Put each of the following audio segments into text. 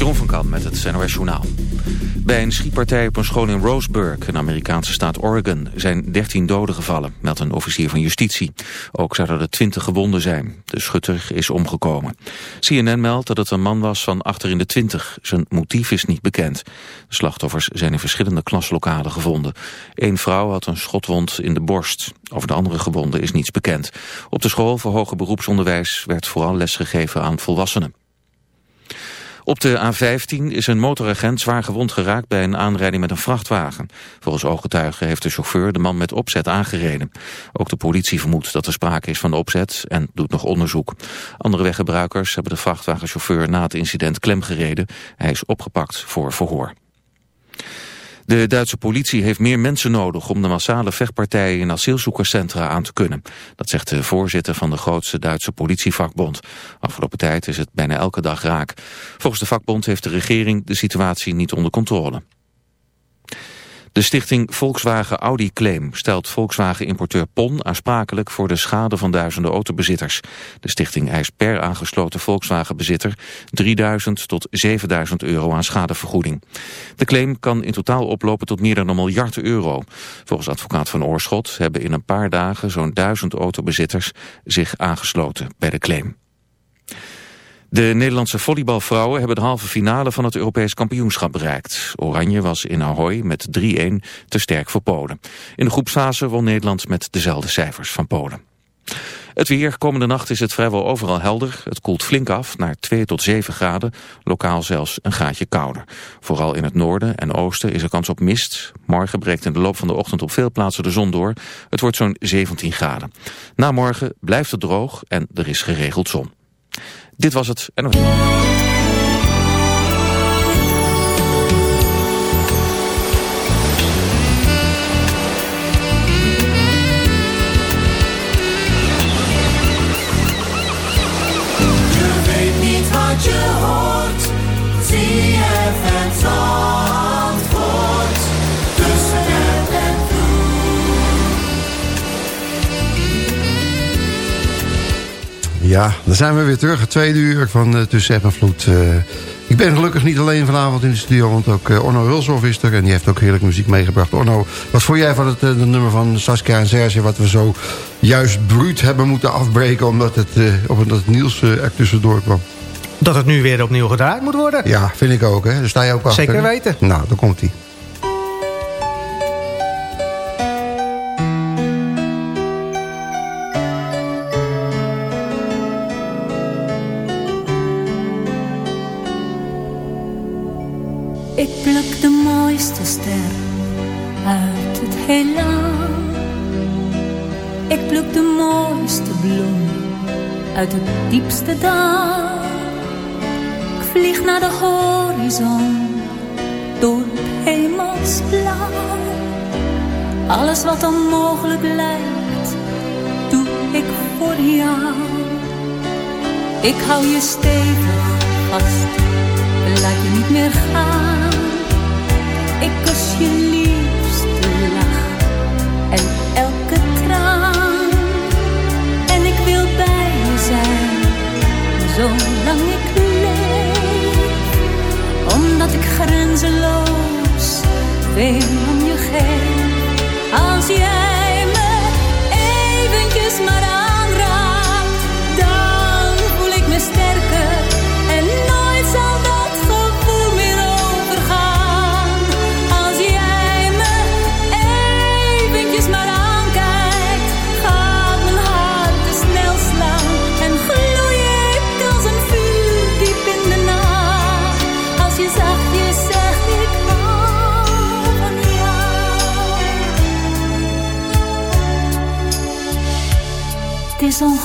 Jeroen van Kam met het NOS Journaal. Bij een schietpartij op een school in Roseburg, een Amerikaanse staat Oregon, zijn 13 doden gevallen, meldt een officier van justitie. Ook zouden er 20 gewonden zijn. De schutter is omgekomen. CNN meldt dat het een man was van achter in de 20. Zijn motief is niet bekend. De slachtoffers zijn in verschillende klaslokalen gevonden. Eén vrouw had een schotwond in de borst. Over de andere gewonden is niets bekend. Op de school voor hoger beroepsonderwijs werd vooral lesgegeven aan volwassenen. Op de A15 is een motoragent zwaar gewond geraakt bij een aanrijding met een vrachtwagen. Volgens ooggetuigen heeft de chauffeur de man met opzet aangereden. Ook de politie vermoedt dat er sprake is van opzet en doet nog onderzoek. Andere weggebruikers hebben de vrachtwagenchauffeur na het incident klemgereden. Hij is opgepakt voor verhoor. De Duitse politie heeft meer mensen nodig om de massale vechtpartijen in asielzoekerscentra aan te kunnen. Dat zegt de voorzitter van de grootste Duitse politievakbond. Afgelopen tijd is het bijna elke dag raak. Volgens de vakbond heeft de regering de situatie niet onder controle. De stichting Volkswagen Audi Claim stelt Volkswagen-importeur PON aansprakelijk voor de schade van duizenden autobezitters. De stichting eist per aangesloten Volkswagen-bezitter 3000 tot 7000 euro aan schadevergoeding. De claim kan in totaal oplopen tot meer dan een miljard euro. Volgens advocaat van Oorschot hebben in een paar dagen zo'n duizend autobezitters zich aangesloten bij de claim. De Nederlandse volleybalvrouwen hebben de halve finale van het Europees kampioenschap bereikt. Oranje was in Ahoy met 3-1 te sterk voor Polen. In de groepsfase won Nederland met dezelfde cijfers van Polen. Het weer, komende nacht is het vrijwel overal helder. Het koelt flink af naar 2 tot 7 graden, lokaal zelfs een graadje kouder. Vooral in het noorden en oosten is er kans op mist. Morgen breekt in de loop van de ochtend op veel plaatsen de zon door. Het wordt zo'n 17 graden. Na morgen blijft het droog en er is geregeld zon. Dit was het. En... Ja, dan zijn we weer terug. Het tweede uur van uh, Tussen App en Vloed. Uh, ik ben gelukkig niet alleen vanavond in de studio... want ook uh, Orno Hulshoff is er en die heeft ook heerlijk muziek meegebracht. Orno, wat vond jij van het, nummer van Saskia en Serge... wat we zo juist bruut hebben moeten afbreken... omdat het, omdat het Niels er tussendoor kwam? Dat het nu weer opnieuw gedraaid moet worden. Ja, vind ik ook. Hè? Daar sta je ook achter. Zeker weten. Nou, dan komt hij. Ik pluk de mooiste ster uit het heelal. Ik pluk de mooiste bloem uit het diepste dal. Ik vlieg naar de horizon door het hemelsblauw. Alles wat onmogelijk lijkt, doe ik voor jou. Ik hou je stevig vast, laat je niet meer gaan. Ik kus je liefste lach en elke traan. En ik wil bij je zijn, zolang ik leef. Omdat ik grenzeloos veel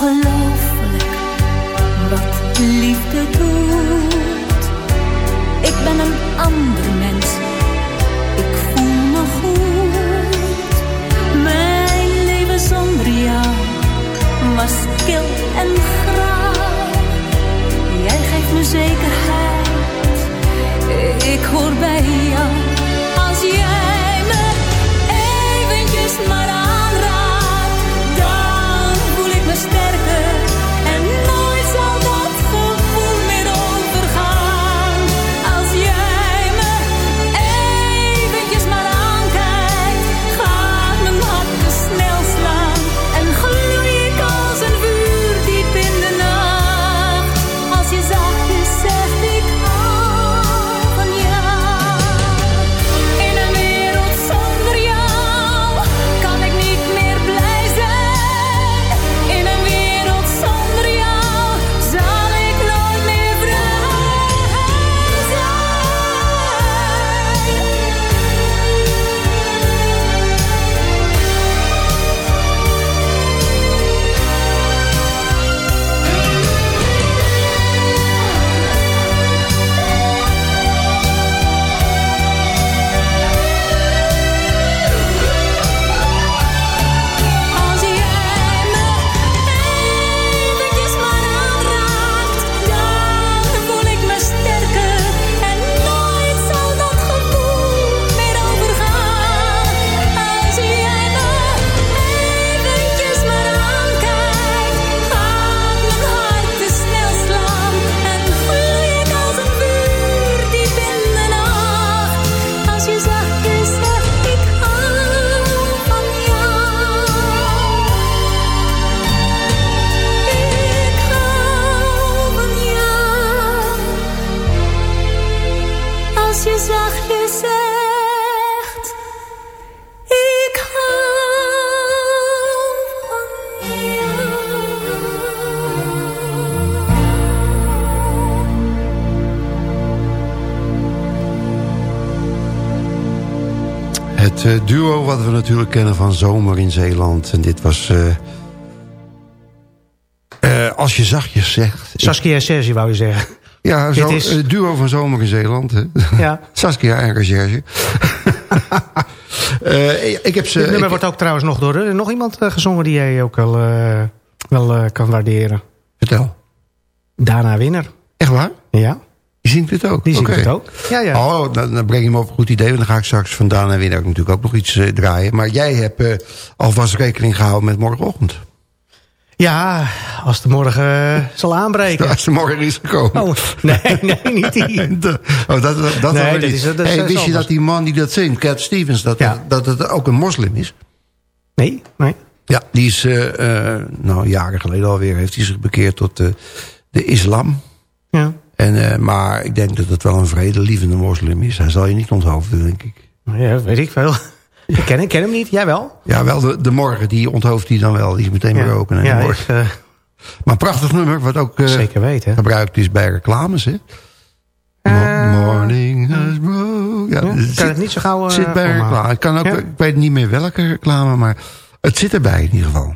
ongelooflijk wat liefde doet. Ik ben een ander mens, ik voel me goed. Mijn leven zonder jou was kil en grauw. Jij geeft me zekerheid, ik hoor bij jou. Als jij me eventjes maar aanraakt, we natuurlijk kennen van Zomer in Zeeland. En dit was... eh, eh, als je zachtjes zegt... Saskia en Sergi wou je zeggen. ja, zo, is- het duo van Zomer in Zeeland. Hè? Ja. Saskia en. Eh, ik heb ze... Dit nummer ik- wordt ook trouwens nog door eh, nog iemand eh, gezongen die jij ook wel, eh, wel eh, kan waarderen. Vertel. Dana Winner. Echt waar? Ja, zingt het ook? die zingt het ook. Ja, ja. Oh, dan, dan breng je me op een goed idee. Want dan ga ik straks vandaan en weer natuurlijk ook nog iets eh, draaien. Maar jij hebt eh, alvast rekening gehouden met morgenochtend. Ja, als de morgen eh, zal aanbreken. Als de morgen is gekomen. Oh, nee, nee, niet die. De- oh, dat, dat, dat Nee, wel dat niet. is- dat hey, wist je dat die man die dat zingt, Cat Stevens, dat, Ja. dat het ook een moslim is? Nee, nee. Ja, die is, nou jaren geleden alweer, heeft hij zich bekeerd tot eh, de islam. Ja. En, eh, maar ik denk dat het wel een vredelievende moslim is. Hij zal je niet onthoofden, denk ik. ja, weet ik veel. Ik ken, ik ken hem niet, jij wel? Ja, wel de, de morgen, die onthooft hij dan wel. Die is meteen weer ja, morgen. eh, Maar prachtig nummer, wat ook eh, zeker weten. gebruikt is bij reclames. Hè? Morning has broken. Ja, Ja, ik zit- kan het niet zo gauw... zit bij reclame. Ik, kan ook, Ja. ik weet niet meer welke reclame, maar het zit erbij in ieder geval.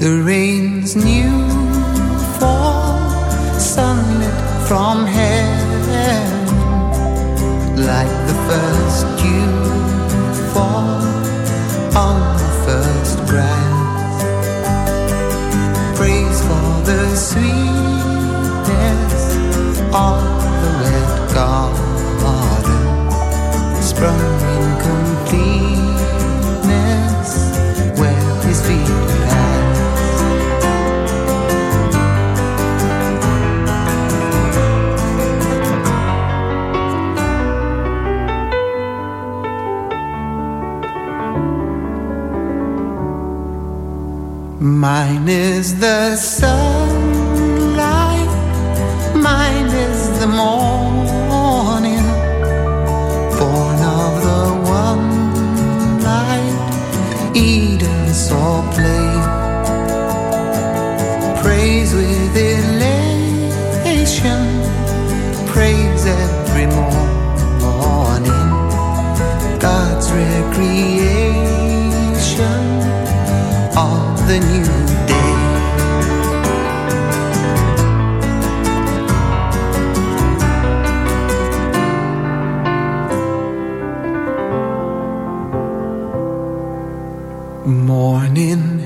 the rain's new fall, sunlit from heaven, like the first dew fall on the first grass. Praise for the sweetness of the red garden sprung Mine is the sunlight,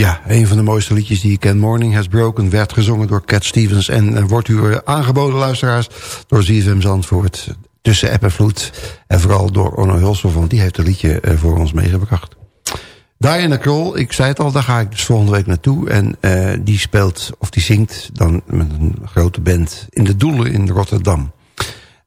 Ja, een van de mooiste liedjes die je kent. Morning Has Broken werd gezongen door Cat Stevens. En eh, wordt u eh, aangeboden, luisteraars, door ZFM Zandvoort. Tussen app en vloed. En vooral door Onno Hulshoff, want die heeft een liedje eh, voor ons meegebracht. Diana Kroll, ik zei het al, daar ga ik dus volgende week naartoe. En uh, die speelt, of die zingt dan met een grote band in de Doelen in Rotterdam.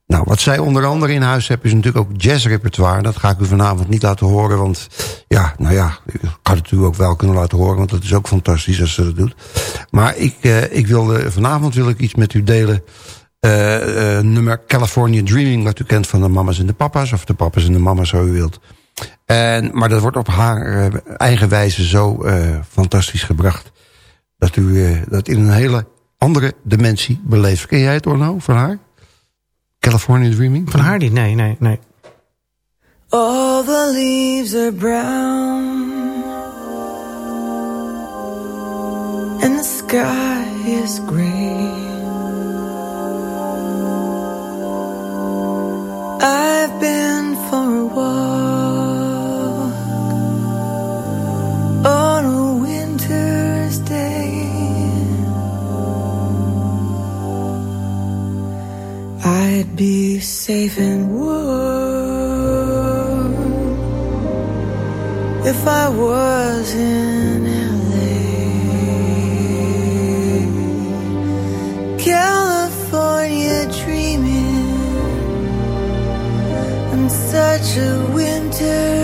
Nou, wat zij onder andere in huis hebben is natuurlijk ook jazzrepertoire. Dat ga ik u vanavond niet laten horen, want ja, nou ja, ik had het u ook wel kunnen laten horen, want dat is ook fantastisch als ze dat doet. Maar ik, uh, ik wilde, vanavond wil ik iets met u delen. Uh, uh, nummer California Dreaming, wat u kent van de mama's en de papa's, of de papa's en de mama's, zo u wilt. En, maar dat wordt op haar eigen wijze zo fantastisch gebracht. Dat u dat in een hele andere dimensie beleeft. Ken jij het, Orno, van haar? California Dreaming? Van haar niet, nee, nee, nee. All the leaves are brown And the sky is gray I've been for a walk On a winter's day. I'd be safe and warm if I was such a winter's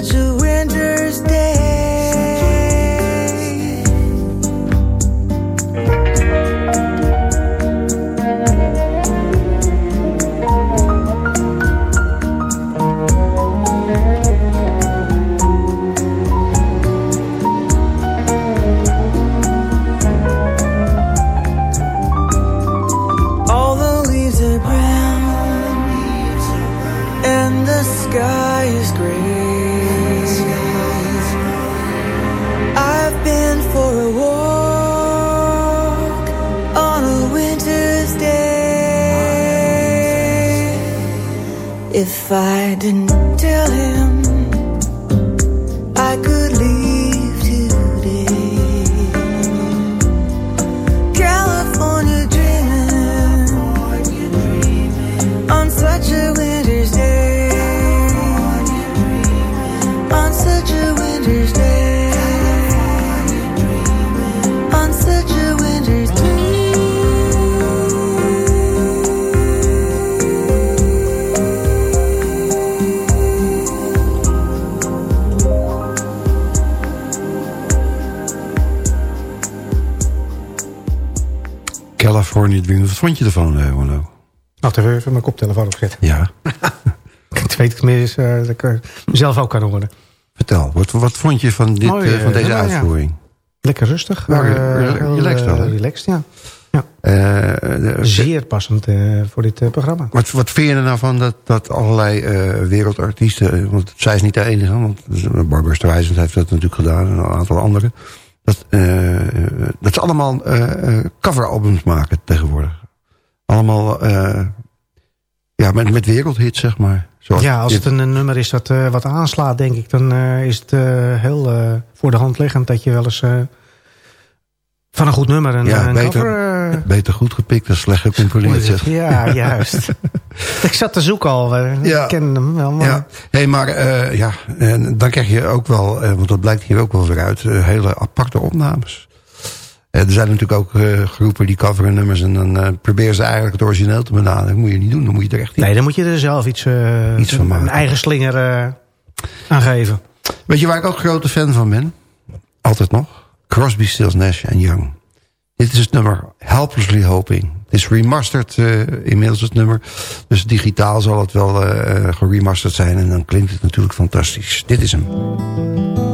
아주 If I didn't tell him California. Wat vond je ervan, uh? Wacht even, even mijn koptelefoon opzetten. Ja, Ik weet het meer is, eh, dat ik er mezelf ook kan horen. vertel. Wat, wat vond je van, dit, eh, eh, van deze ja, ja. uitvoering? Lekker rustig. Ja, eh, heel, relaxed wel, eh, relaxed, ja. Eh, de- Zeer passend eh, voor dit eh, programma. Wat, wat vind je er nou van dat, dat allerlei eh, wereldartiesten... eh, want zij is niet de enige, want Barbara Streisand heeft dat natuurlijk gedaan... en een aantal anderen. Dat, eh, dat ze allemaal eh, eh, coveralbums maken tegenwoordig. Allemaal ja, met, met wereldhits, zeg maar. Zoals Ja, als dit- het een, een nummer is dat wat aanslaat, denk ik... dan is het heel voor de hand liggend dat je wel eens... eh, van een goed nummer een, Ja, een beter- cover... eh, Beter goed gepikt dan slecht gecomponeerd, zeg. ja, juist. ik zat te zoeken al. eh, Ja. Ik ken hem wel, maar... Ja, hey, maar eh, ja, en dan krijg je ook wel, eh, want dat blijkt hier ook wel weer uit, eh, hele aparte opnames. Eh, er zijn natuurlijk ook eh, groepen die coveren nummers... en dan proberen ze eigenlijk het origineel te benaderen. Dat moet je niet doen, dan moet je er echt in. Nee, dan moet je er zelf iets, iets van maken. Een eigen slinger aan geven. Weet je waar ik ook grote fan van ben? Altijd nog. Crosby, Stills, Nash Young. Dit is het nummer Helplessly Hoping. Het is remastered uh, inmiddels het nummer. Dus digitaal zal het wel uh, geremasterd zijn. En dan klinkt het natuurlijk fantastisch. Dit is hem.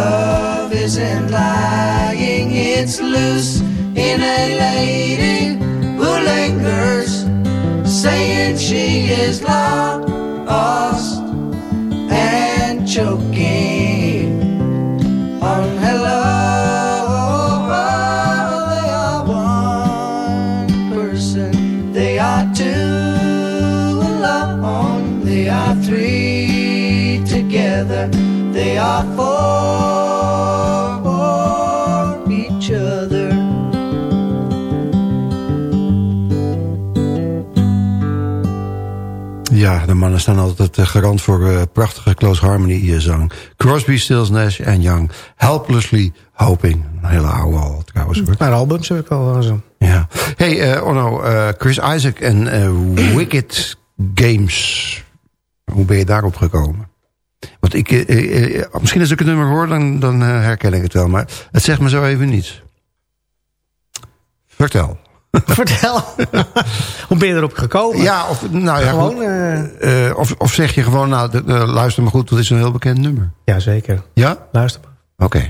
Love isn't lying, it's loose in a lady who lingers, saying she is lost and choking on hello. Together, they are for each other. Ja, de mannen staan altijd eh, garant voor uh, prachtige close harmony zang. Crosby, Stills, Nash en Young. Helplessly Hoping. Een hele oude al trouwens. Hoor. Paar albums heb ik al zo. Ja. Hey, uh, Onno, uh, Chris Isaac en Wicked Games. Hoe ben je daarop gekomen? Want ik, misschien als ik het nummer hoor, dan, dan herken ik het wel. Maar het zegt me zo even niets. Vertel. Vertel. Hoe ben je erop gekomen? Ja, of, nou ja, Gewoon, eh, Eh, of, of zeg je gewoon, nou, de- de- luister maar goed, dat is een heel bekend nummer. ja, zeker. Ja? Luister maar. Oké.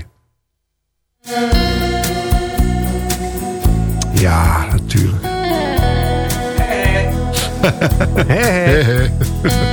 Ja, natuurlijk. Hé, hé. The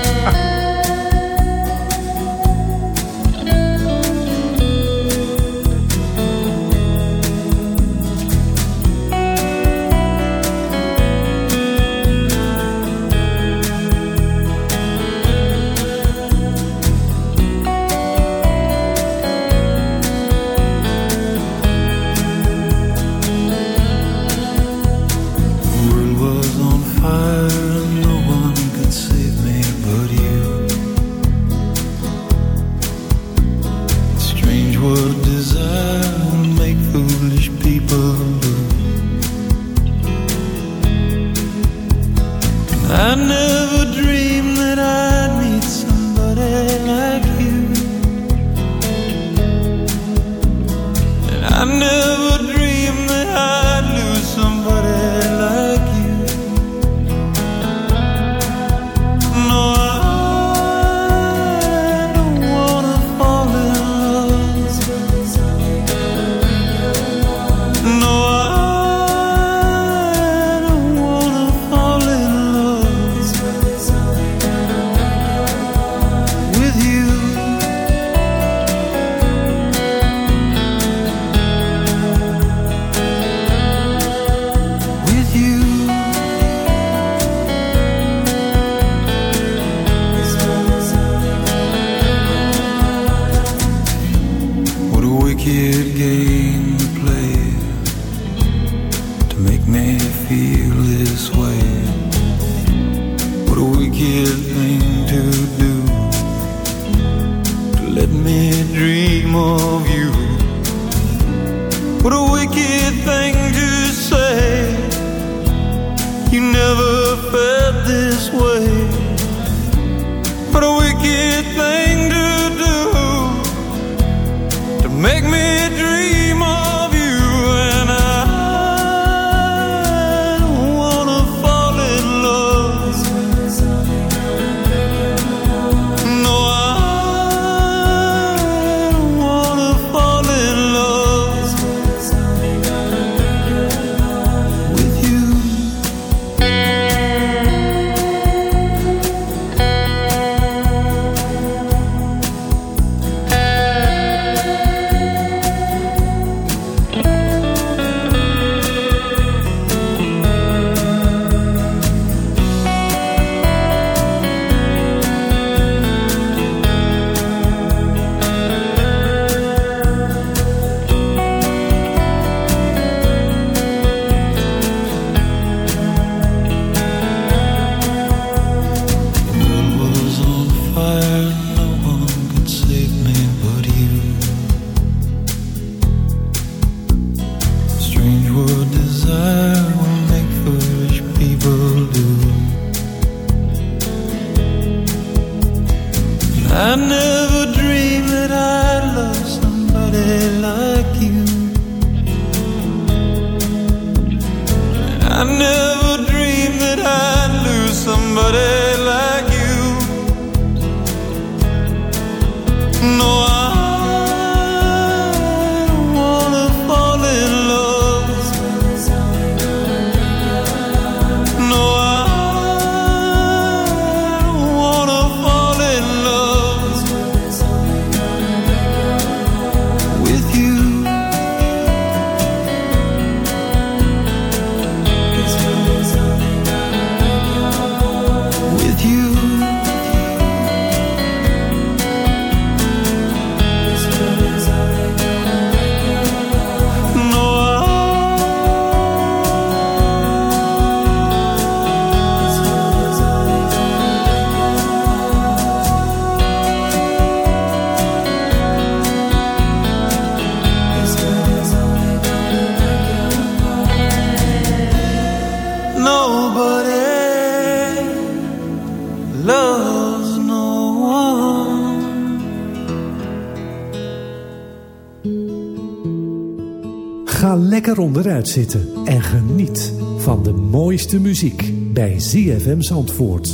lekker onderuit zitten en geniet van de mooiste muziek bij ZFM Zandvoort.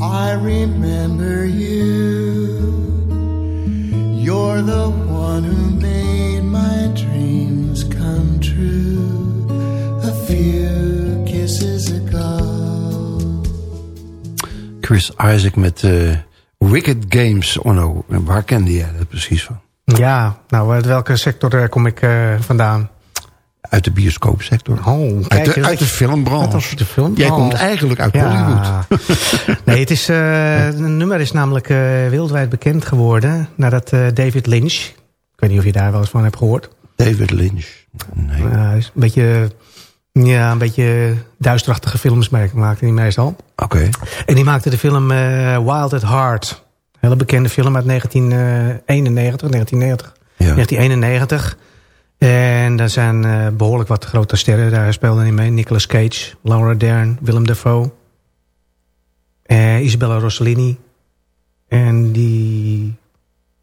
I remember you. You're the one who made my dreams come true. A few kisses ago. Chris Isaac met eh, Wicked Games. Onno, waar kende jij dat precies van? Ja, nou, uit welke sector eh, kom ik eh, vandaan? Uit de bioscoopsector. Oh, uit, de, uit de filmbranche. De film- Jij komt eigenlijk uit Ja. Hollywood. nee, het is, het nummer is namelijk eh, wereldwijd bekend geworden... nadat eh, David Lynch... ik weet niet of je daar wel eens van hebt gehoord... David Lynch. Nee. Een beetje, ja, een beetje duisterachtige films maakte hij meestal. Oké. En die maakte de film Wild at Heart. Een hele bekende film uit 1991, 1990. Ja. 1991. En daar zijn eh, behoorlijk wat grote sterren. Daar speelden hij mee. Nicolas Cage, Laura Dern, Willem Dafoe. eh, Isabella Rossellini. En die,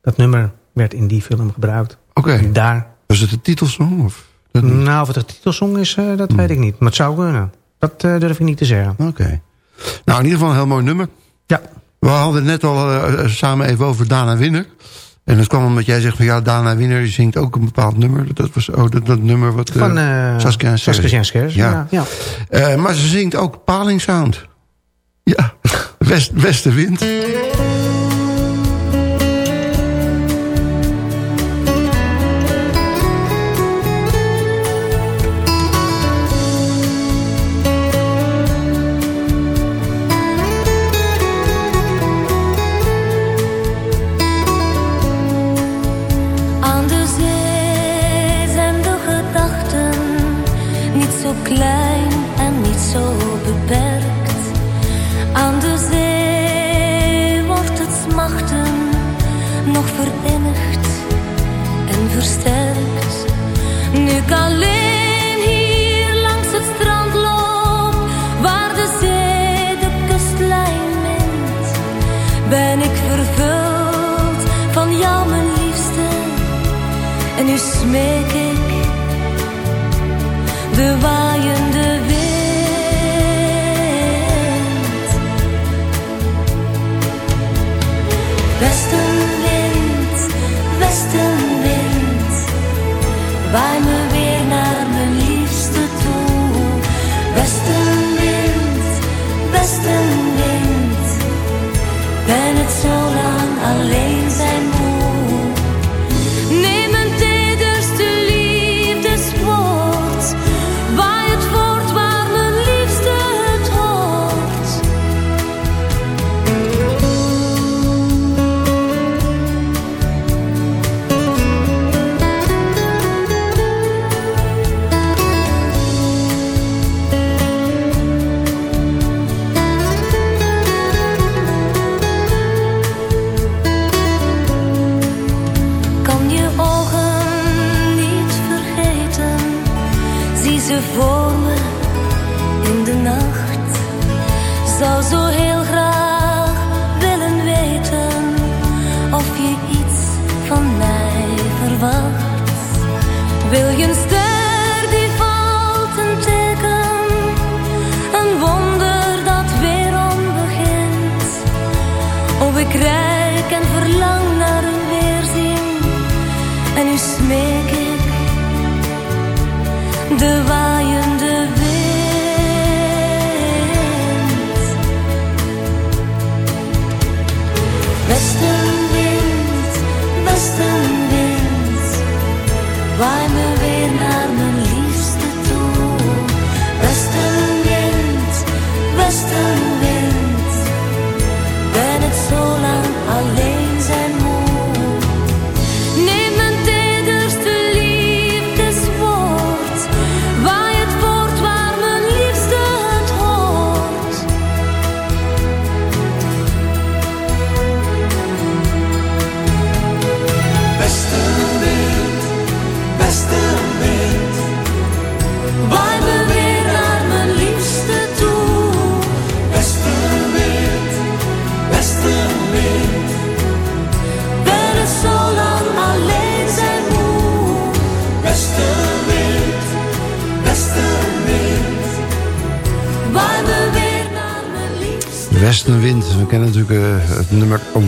dat nummer werd in die film gebruikt. Oké. Daar Was het de titelsong? Of? dat nou, of het een titelsong is, eh, dat weet ik niet. Maar het zou kunnen. Dat durf ik niet te zeggen. Oké. Nou, in ieder geval een heel mooi nummer. Ja. We hadden het net al samen even over Dana Winner. En dat kwam omdat jij zegt van ja, Dana Winner zingt ook een bepaald nummer. Dat was oh, dat, dat nummer wat... eh, Van eh Saskia en Serge. Saskia en Ja. Ja. ja. eh, maar ze zingt ook Paling Sound. Ja, West, Westenwind.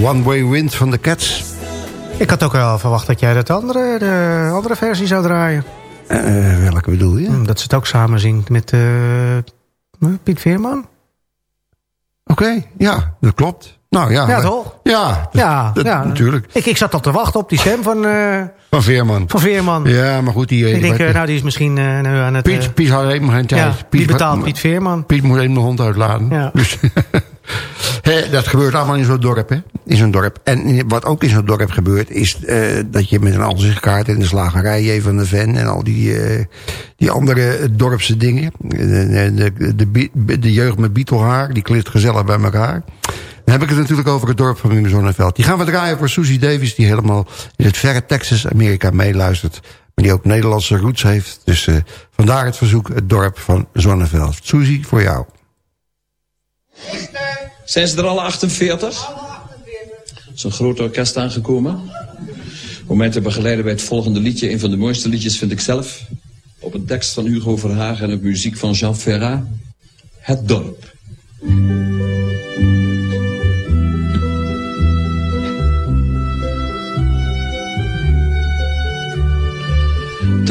One Way Wind van de Cats. Ik had ook wel verwacht dat jij dat andere, de andere versie zou draaien. Eh, welke bedoel je? Hm, Dat ze het ook samen zingt met eh, Piet Veerman. Oké, ja, dat klopt. Nou ja. Ja, toch? Ja, dat- Ja, dat- ja. natuurlijk. Ik, ik zat al te wachten op die stem van, Van Veerman. van Veerman. Ja, maar goed, die... ik denk, nou die is misschien nu aan het... Piet, Piet had helemaal geen tijd. ja, Piet, wie betaalt Piet Veerman? Piet moet even de hond uitladen. Ja. Dus, dat gebeurt allemaal in zo'n dorp, hè? In zo'n dorp. En wat ook in zo'n dorp gebeurt, is eh, dat je met een ansichtkaart en de slagerij J van de Ven en al die, eh, die andere dorpse dingen. De, de, de, jeugd met bietelhaar, die klikt gezellig bij elkaar. Dan heb ik het natuurlijk over het dorp van Wim Zonneveld. Die gaan we draaien voor Susie Davis, die helemaal in het verre Texas, Amerika meeluistert. Maar die ook Nederlandse roots heeft. Dus eh, vandaar het verzoek, het dorp van Zonneveld. Susie, voor jou. Zijn ze er alle 48? Er is een groot orkest aangekomen. Om mij te begeleiden bij het volgende liedje. Een van de mooiste liedjes vind ik zelf. Op een tekst van Hugo Verhagen en op muziek van Jean Ferrat. Het dorp.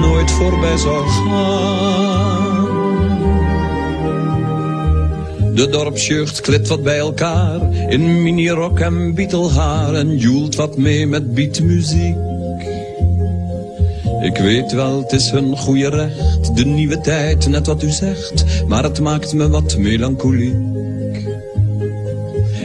nooit voorbij zou gaan. De dorpsjeugd klit wat bij elkaar in minirok en bietelhaar en joelt wat mee met beatmuziek. Ik weet wel, het is hun goede recht, de nieuwe tijd, net wat u zegt, maar het maakt me wat melancholiek.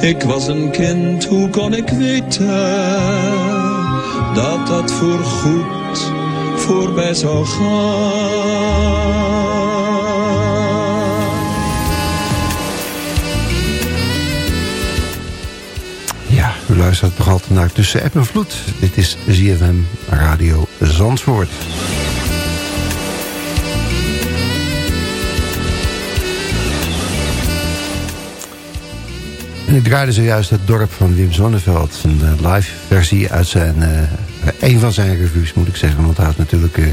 Ik was een kind, hoe kon ik weten dat dat voor goed voorbij zou gaan? Luistert nog altijd naar Tussen App en Vloed. Dit is ZFM Radio Zandvoort. En ik draaide zojuist het dorp van Wim Zonneveld. Een eh, live versie uit zijn... Uh, een van zijn revues, moet ik zeggen. Want hij natuurlijk... Uh,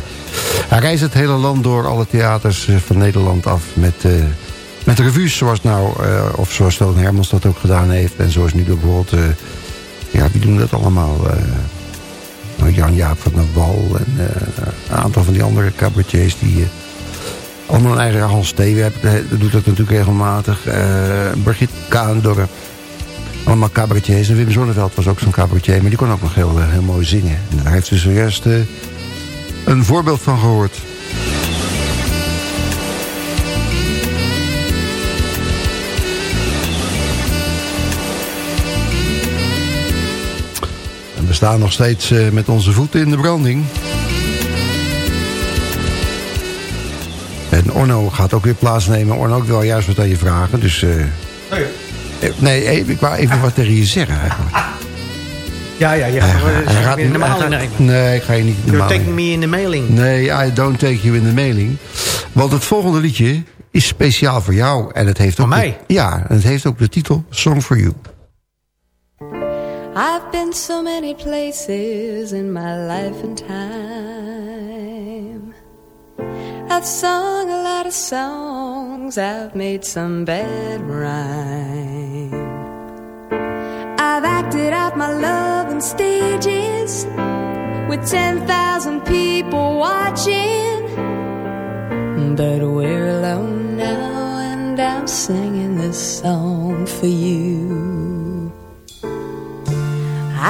hij reist het hele land door, alle theaters van Nederland af... met, met revues, zoals nou... of zoals Toon Hermans dat ook gedaan heeft. En zoals nu bijvoorbeeld... ja, wie doen dat allemaal? Jan-Jaap van der Wal en een aantal van die andere cabaretiers... die allemaal een eigen Hans Steven doet dat natuurlijk regelmatig. Uh, Brigitte Kaandorp. Allemaal cabaretiers. En Wim Zonneveld was ook zo'n cabaretier. Maar die kon ook nog heel, eh, heel mooi zingen. En daar heeft ze zojuist uh, een voorbeeld van gehoord. En we staan nog steeds uh, met onze voeten in de branding. En Orno gaat ook weer plaatsnemen. Orno, ik wil juist wat aan je vragen. Dus, oh ja. Nee, ik wou even wat tegen je zeggen eigenlijk. Ja, ja, ja. Hij gaat in de maling nemen. Nee, ik ga je niet in de You're taking me in the mailing. Nee, I don't take you in the mailing. Want het volgende liedje is speciaal voor jou. En het heeft ook voor mij? De, ja, en het heeft ook de titel Song for You. I've been so many places in my life and time. I've sung a lot of songs, I've made some bad rhyme. I've acted out my love on stages with 10,000 people watching. But we're alone now, and I'm singing this song for you.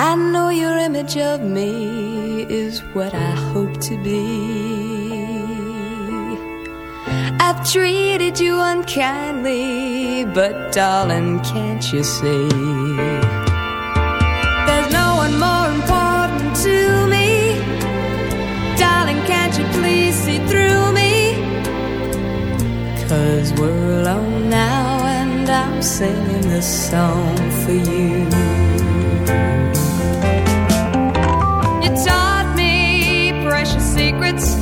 I know your image of me is what I hope to be. I've treated you unkindly, but darling, can't you see? More important to me. Darling, can't you please see through me? Cause we're alone now, and I'm singing this song for you. You taught me precious secrets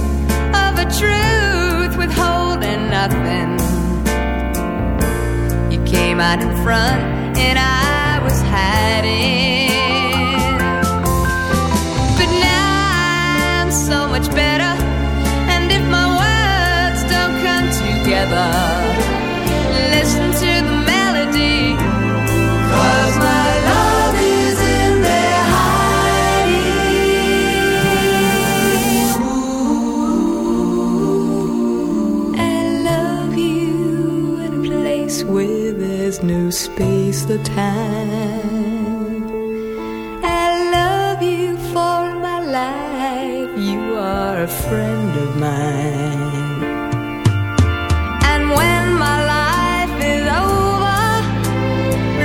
of a truth withholding nothing. You came out in front, and I was hiding. Much better, and if my words don't come together. Listen to the melody. Cause my love is in there hiding. I love you in a place where there's no space or time. A friend of mine. And when my life is over,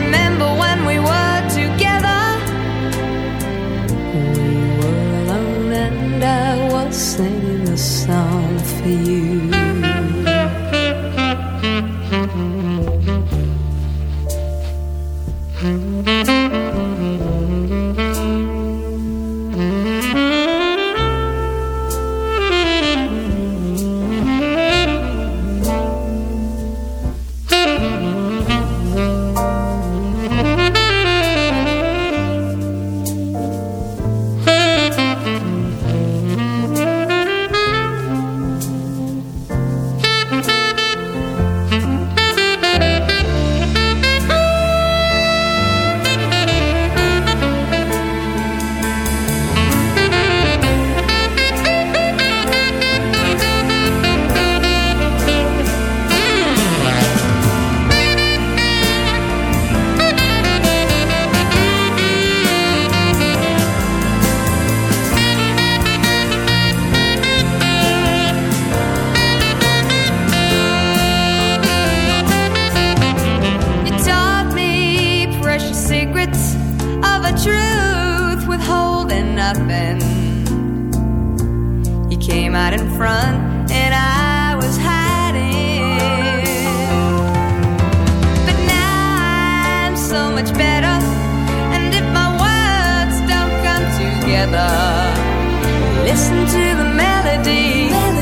remember when we were together. We were alone and I was singing a song for you. You listen to the melody. Melody.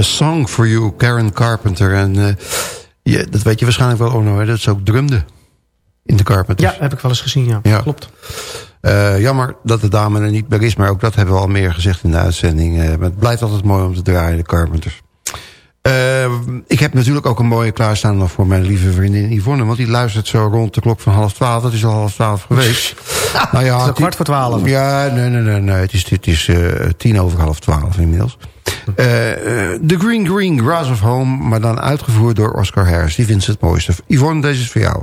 A Song for You, Karen Carpenter. En eh, je, dat weet je waarschijnlijk wel, Orno, hè, dat ze ook drumde in de Carpenters. Ja, heb ik wel eens gezien, ja. Ja. Klopt. Eh, jammer dat de dame er niet meer is, maar ook dat hebben we al meer gezegd in de uitzending. Eh, maar het blijft altijd mooi om te draaien, de Carpenters. Eh, ik heb natuurlijk ook een mooie klaarstaan nog voor mijn lieve vriendin Yvonne. Want die luistert zo rond de klok van half twaalf. Dat is al half twaalf geweest. nou ja, Het is al kwart voor twaalf. Ja, nee, nee, nee. nee. Het is, het is eh, tien over half twaalf inmiddels. Eh, The Green Green Grass of Home, maar dan uitgevoerd door Oscar Harris. Die vindt ze het mooiste. Yvonne, deze is voor jou.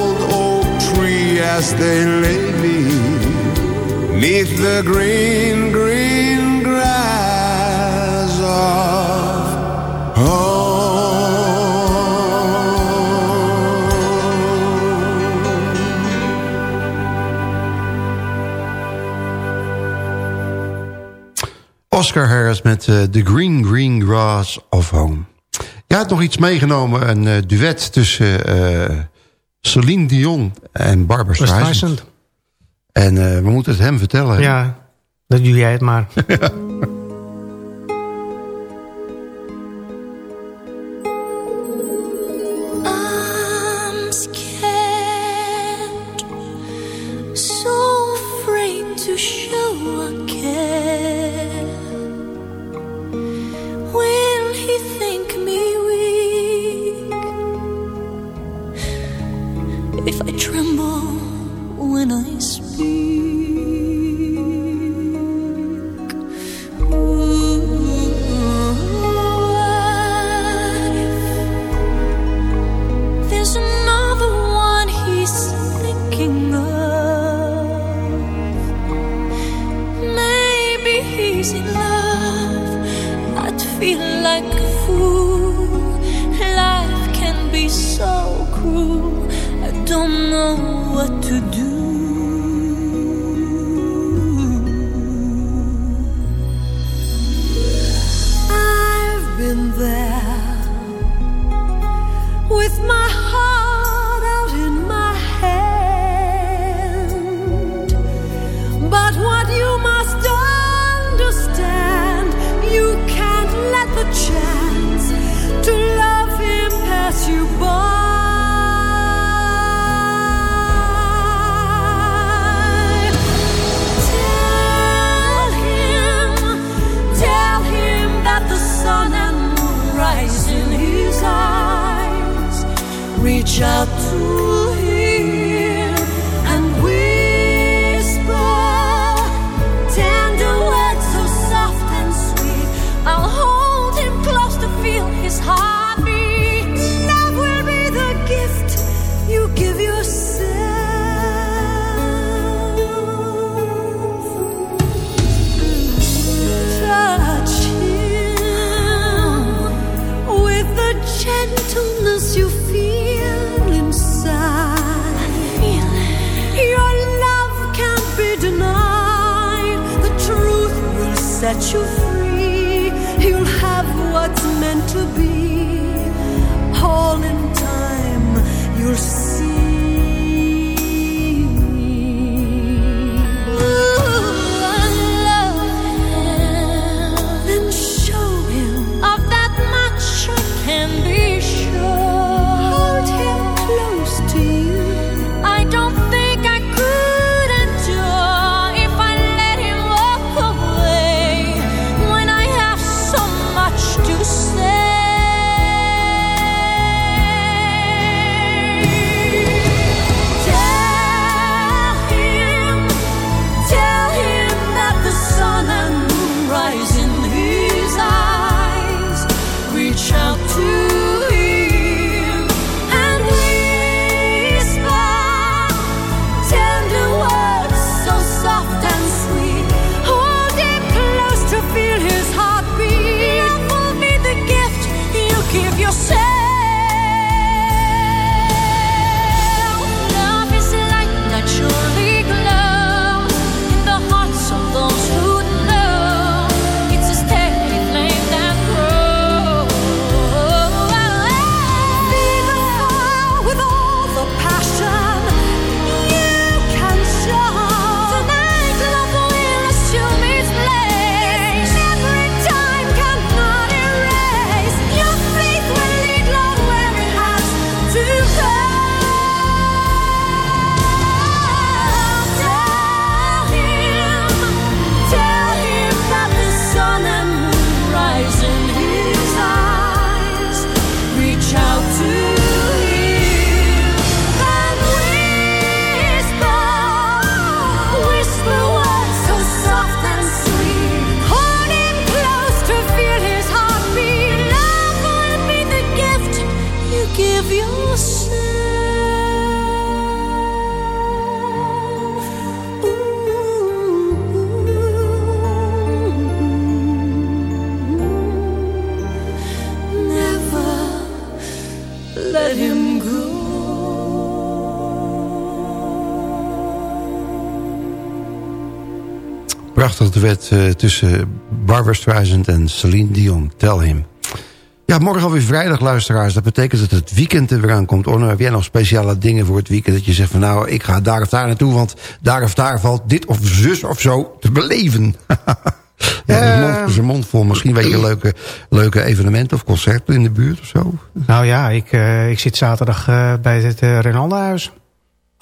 as they lay me neath the green, green grass of home. Oscar Harris met eh, The Green Green Grass of Home. Je had nog iets meegenomen, een eh, duet tussen eh, Celine Dion en Barbara Streisand. En eh, we moeten het hem vertellen. Ja, dat doe jij het maar. Prachtig duet uh, tussen Barbara Streisand en Celine Dion. Tell him. Ja, morgen alweer vrijdag, luisteraars. Dat betekent dat het weekend er weer aankomt. Heb jij nog speciale dingen voor het weekend? Dat je zegt van nou, ik ga daar of daar naartoe... want daar of daar valt dit of zus of zo te beleven. ja, zijn mond vol. Misschien weet je leuke, leuke evenementen of concerten in de buurt of zo. Nou ja, ik, uh, ik zit zaterdag uh, bij het uh.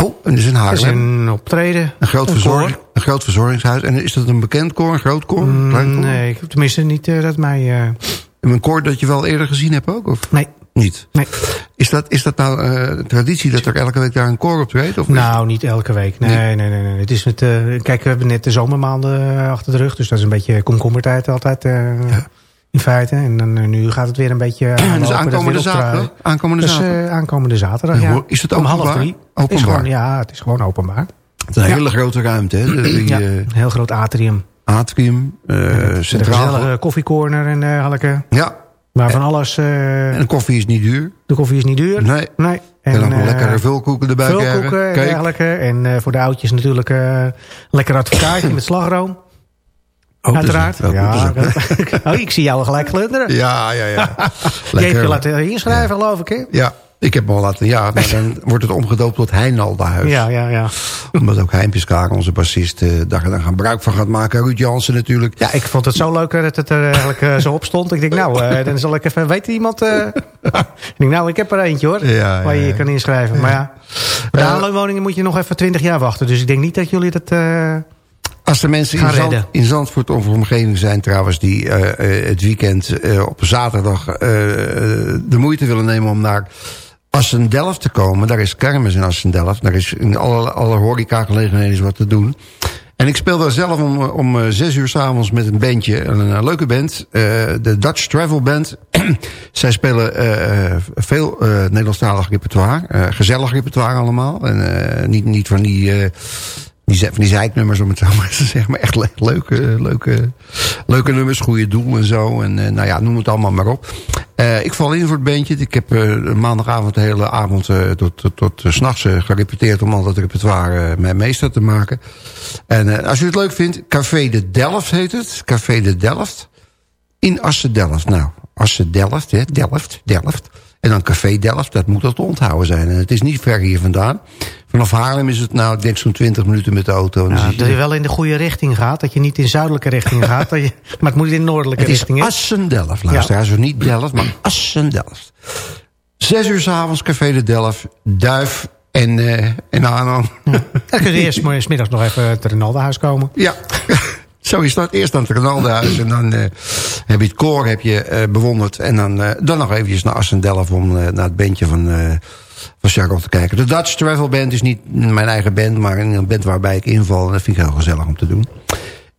Oh, en dat is in Haarlem? Een optreden. Een groot, verzorging, een groot verzorgingshuis. En is dat een bekend koor, een groot koor? Een klein koor? Nee, tenminste niet dat mij... Een koor dat je wel eerder gezien hebt ook? Of? Nee. Niet? Nee. Is dat, is dat nou uh, traditie dat er elke week daar een koor optreedt? Of nou, niet elke week. Nee, nee, nee. nee, nee. Het is met, kijk, we hebben net de zomermaanden achter de rug. Dus dat is een beetje komkommertijd altijd. Ja. In feite. En dan, nu gaat het weer een beetje aan. dus aankomende zaterdag? Aankomende dus, zaterdag? aankomende zaterdag, ja. Is het Om openbaar? half drie. Openbaar? Is gewoon, ja, het is gewoon openbaar. Het is een hele grote ruimte, hè? Die, ja, een heel groot atrium. Atrium, centraal. Een gezellige koffiecorner en dergelijke. Ja, maar van alles... Uh, en de koffie is niet duur. De koffie is niet duur. Nee. nee. En, en dan uh, lekkere vulkoeken erbij Vulkoeken en dergelijke. En uh, voor de oudjes natuurlijk uh, lekker advocaatje met slagroom. Oh, Uiteraard. Dus, ja, oh, ik zie jou gelijk glunderen. Ja, ja, ja. je hebt je laten inschrijven, ja. geloof ik, hè? Ja. Ik heb me al laten, ja, maar dan wordt het omgedoopt tot Heinaldenhuis. Ja, ja, ja. Omdat ook Heimpjeskaar, onze bassist, uh, daar dan gebruik van gaat maken. Ruud Jansen natuurlijk. Ja, ik vond het zo leuk dat het er eigenlijk zo op stond. Ik denk, nou, uh, dan zal ik even, weet iemand? ik denk, nou, ik heb er eentje hoor, ja, waar je je kan inschrijven. Maar ja, bij de aanloonwoningen moet je nog even twintig jaar wachten. Dus ik denk niet dat jullie dat... Als er mensen in, Zand, in, Zandvoort of omgeving zijn trouwens... die uh, uh, het weekend uh, op zaterdag de moeite willen nemen om naar Assendelft te komen... daar is kermis in Assendelft. Daar is in alle, alle horeca-gelegenheden is wat te doen. En ik speel daar zelf om, om zes uur s'avonds met een bandje. Een, een leuke band. de Dutch Travel Band. Zij spelen veel Nederlandstalig repertoire. gezellig repertoire allemaal. En niet, niet van die die, van die zeiknummers, om het zo maar te zeggen. Echt le leuke, leuke, leuke nummers, goede doel en zo. En uh, nou ja, noem het allemaal maar op. Uh, ik val in voor het bandje. Ik heb uh, maandagavond de hele avond tot, tot, tot s'nachts gerepeteerd... om al dat repertoire mijn meester te maken. En als u het leuk vindt, Café de Delft heet het. Café de Delft. In Assen-Delft. Nou, Assen-Delft, hè. Delft, Delft. En dan Café Delft, dat moet dat te onthouden zijn. En het is niet ver hier vandaan. Vanaf Haarlem is het nou, ik denk zo'n 20 minuten met de auto. Dat je wel in de goede richting gaat. Dat je niet in zuidelijke richting gaat. Dat je, maar het moet in noordelijke het richting. Het is Assen-Delft, luisteraars. Ja. niet Delft, maar Assen-Delft. Zes uur s'avonds, Café de Delft, Duif en, uh, en. Ja. Dan kun je eerst s middags nog even het Renaldenhuis komen. Ja. Zo is dat. Eerst aan het Renaldenhuis en dan uh, heb je het koor heb je, uh, bewonderd. En dan, uh, dan nog eventjes naar Assendelft om naar het bandje van, van Charles te kijken. De Dutch Travel Band is niet mijn eigen band, maar een band waarbij ik inval. En dat vind ik heel gezellig om te doen.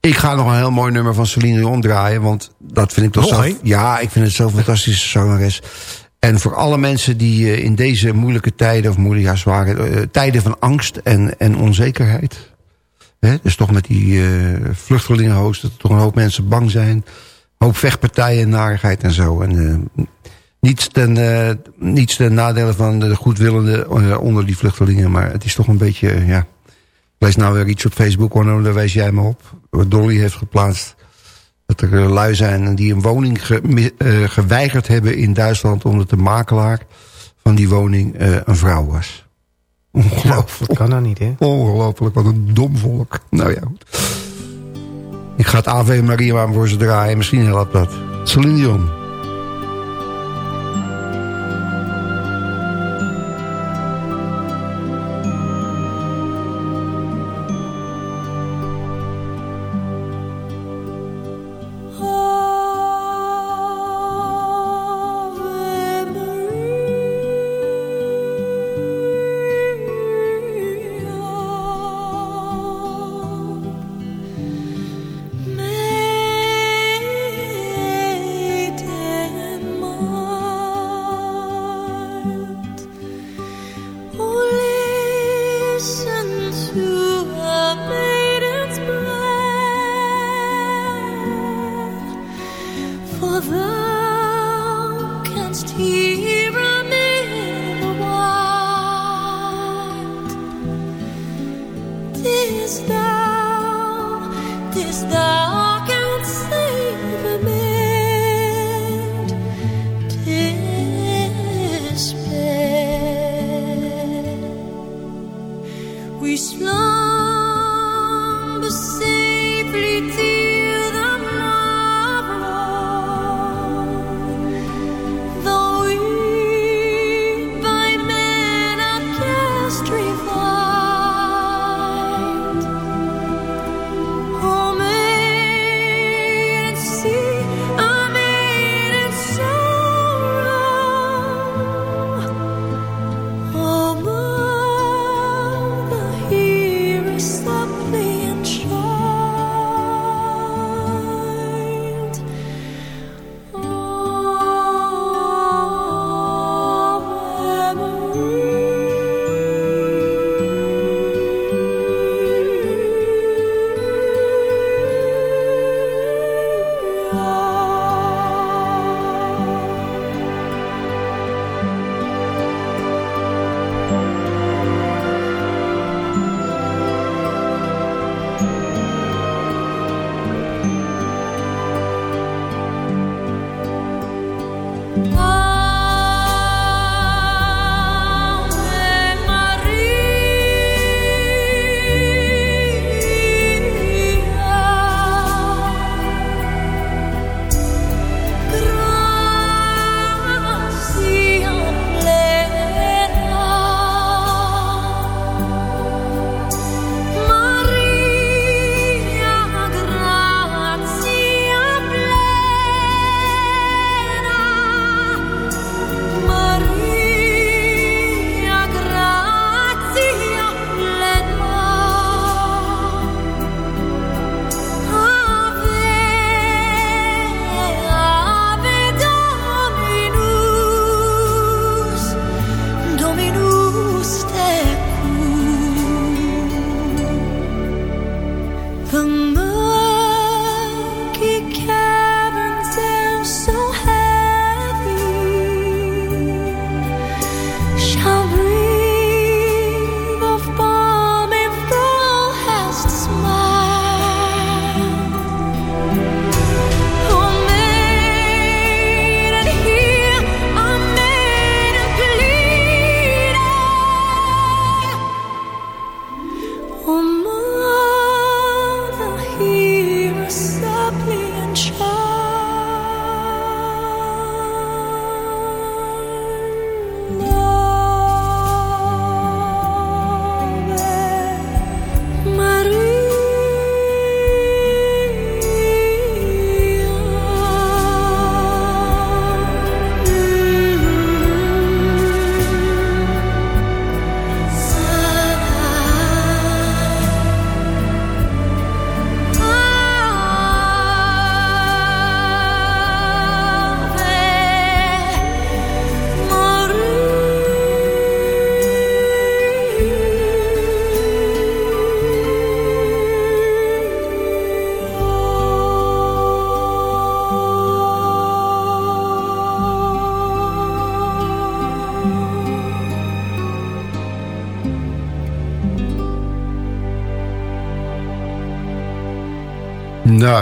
Ik ga nog een heel mooi nummer van Celine Dion draaien, want dat vind ik toch zo... Ja, ik vind het zo fantastische zangeres. En voor alle mensen die in deze moeilijke tijden, of moeilijke, ja, zware tijden van angst en, en onzekerheid... Dus toch met die uh, vluchtelingenhoos, dat er toch een hoop mensen bang zijn. Een hoop vechtpartijen, narigheid en zo. En uh, niets, ten, uh, niets nadele van de goedwillenden onder die vluchtelingen. Maar het is toch een beetje, ja... Ik lees nou weer iets op Facebook, hoor, daar wijs jij me op. Wat Dolly heeft geplaatst. Dat er lui zijn die een woning ge, geweigerd hebben in Duitsland... omdat de makelaar van die woning een vrouw was. Ongelooflijk. Ja, dat kan dan niet, hè? Ongelooflijk, wat een dom volk. Nou ja, goed. Ik ga het Ave Maria maar voor ze draaien. Misschien helpt dat. Celine Dion. Irish love.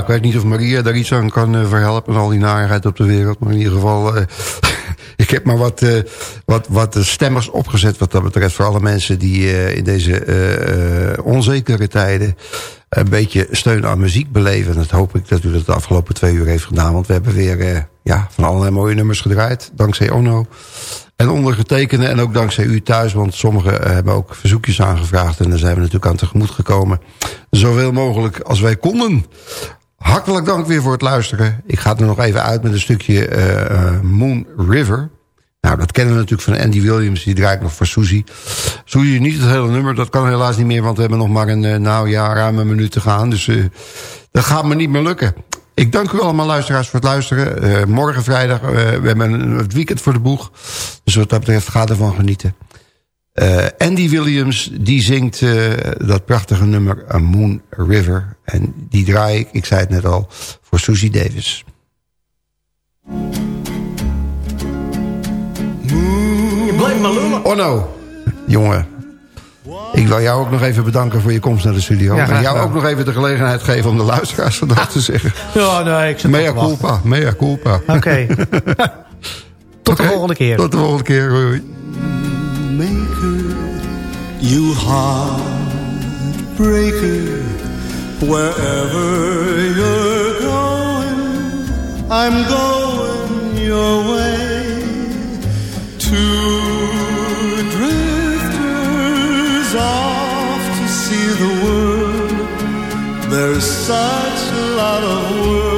Ik weet niet of Maria daar iets aan kan uh, verhelpen... al die narigheid op de wereld. Maar in ieder geval... Uh, ik heb maar wat, uh, wat, wat stemmers opgezet wat dat betreft... voor alle mensen die in deze onzekere tijden... een beetje steun aan muziek beleven. En dat hoop ik dat u dat de afgelopen twee uur heeft gedaan. Want we hebben weer ja, van allerlei mooie nummers gedraaid. Dankzij Ono. En ondergetekende en ook dankzij u thuis. Want sommigen hebben ook verzoekjes aangevraagd. En daar zijn we natuurlijk aan tegemoet gekomen. Zoveel mogelijk als wij konden. Hartelijk dank weer voor het luisteren. Ik ga er nog even uit met een stukje uh, Moon River. Nou, dat kennen we natuurlijk van Andy Williams. Die draait nog voor Suzy. Suzy niet het hele nummer. Dat kan helaas niet meer. Want we hebben nog maar een, uh, nou ja, ruim een minuut te gaan. Dus uh, dat gaat me niet meer lukken. Ik dank u allemaal luisteraars voor het luisteren. morgen vrijdag. we hebben het weekend voor de boeg. Dus wat dat betreft gaat ervan genieten. Uh, Andy Williams, die zingt uh, dat prachtige nummer A Moon River. En die draai ik, ik zei het net al, voor Susie Davis. Je blijft maar lullen. Oh no, jongen. Ik wil jou ook nog even bedanken voor je komst naar de studio. Ja, en jou ook nog even de gelegenheid geven om de luisteraars vandaag te zeggen. Ja, nee, ik zit Mea culpa, mea culpa. Oké. Okay. Tot okay. de volgende keer. Tot de volgende keer, hoi. Maker, you heartbreaker, wherever you're going, I'm going your way. Two drifters off to see the world. There's such a lot of world